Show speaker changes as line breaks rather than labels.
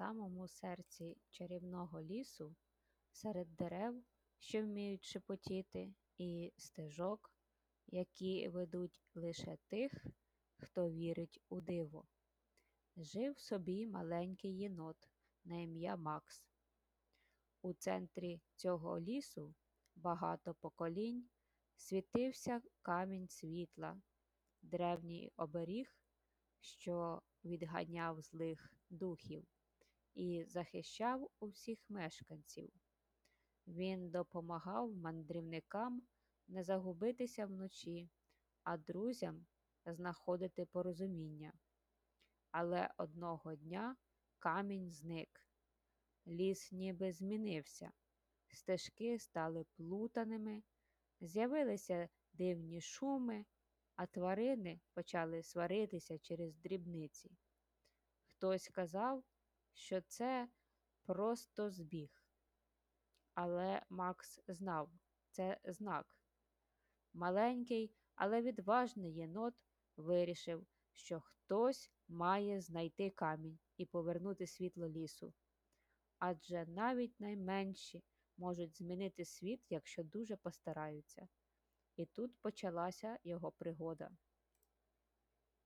самому серці чарівного лісу, серед дерев, що вміють шепотіти, і стежок, які ведуть лише тих, хто вірить у диво, жив собі маленький єнот на ім'я Макс. У центрі цього лісу багато поколінь світився камінь світла, древній оберіг, що відганяв злих духів і захищав усіх мешканців. Він допомагав мандрівникам не загубитися вночі, а друзям знаходити порозуміння. Але одного дня камінь зник. Ліс ніби змінився, стежки стали плутаними, з'явилися дивні шуми, а тварини почали сваритися через дрібниці. Хтось казав, що це просто збіг. Але Макс знав, це знак. Маленький, але відважний єнот вирішив, що хтось має знайти камінь і повернути світло лісу. Адже навіть найменші можуть змінити світ, якщо дуже постараються. І тут почалася його пригода.